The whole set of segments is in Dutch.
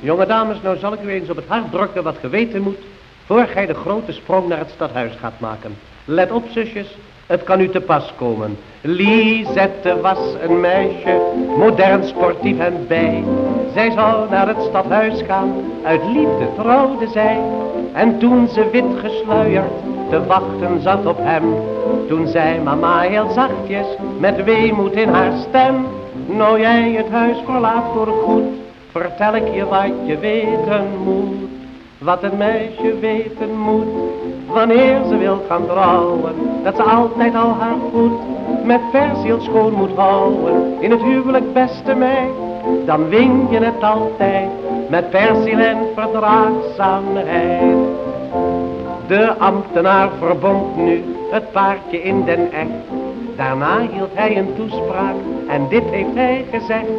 Jonge dames, nou zal ik u eens op het hart drukken wat geweten moet, voor gij de grote sprong naar het stadhuis gaat maken. Let op, zusjes, het kan u te pas komen. Lisette was een meisje, modern, sportief en bij. Zij zou naar het stadhuis gaan, uit liefde trouwde zij. En toen ze wit gesluierd te wachten zat op hem, toen zei mama heel zachtjes, met weemoed in haar stem. Nou jij het huis verlaat voor goed, vertel ik je wat je weten moet. Wat een meisje weten moet, wanneer ze wil gaan trouwen. Dat ze altijd al haar goed met persiel schoon moet houden. In het huwelijk beste meid, dan win je het altijd. Met persiel en verdraagzaamheid. De ambtenaar verbond nu het paardje in den echt. Daarna hield hij een toespraak en dit heeft hij gezegd.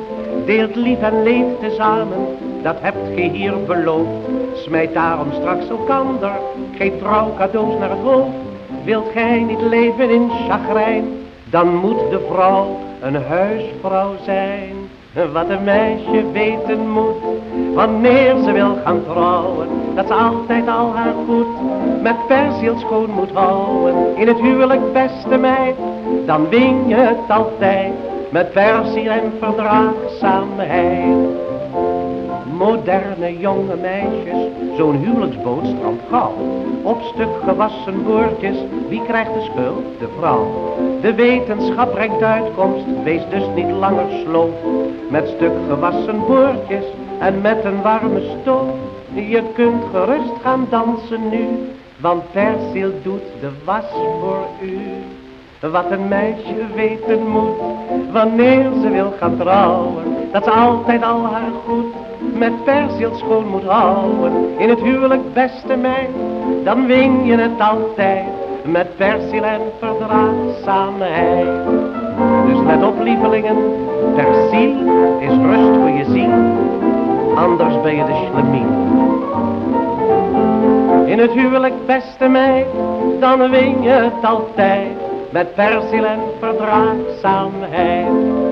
Deelt lief en leed tezamen, dat hebt ge hier beloofd. Smijt daarom straks elkander, geef trouw cadeaus naar het hoofd. Wilt gij niet leven in chagrijn, dan moet de vrouw een huisvrouw zijn. Wat een meisje weten moet, wanneer ze wil gaan trouwen, dat ze altijd al haar goed met persiel schoon moet houden. In het huwelijk beste meid, dan win je het altijd met persiel en verdraagzaamheid. Moderne jonge meisjes, zo'n huwelijksboot strandt gauw. Op stuk gewassen boordjes, wie krijgt de schuld? De vrouw. De wetenschap brengt uitkomst, wees dus niet langer sloof. Met stuk gewassen boordjes en met een warme stoof. Je kunt gerust gaan dansen nu, want persiel doet de was voor u. Wat een meisje weten moet, wanneer ze wil gaan trouwen, dat ze altijd al haar goed met persiel schoon moet houden. In het huwelijk beste meid, dan win je het altijd, met persiel en verdraagzaamheid. Dus let op lievelingen, persiel is rust voor je zien, anders ben je de schlemien. In het huwelijk beste meid, dan win je het altijd met persiel en verdraagzaamheid.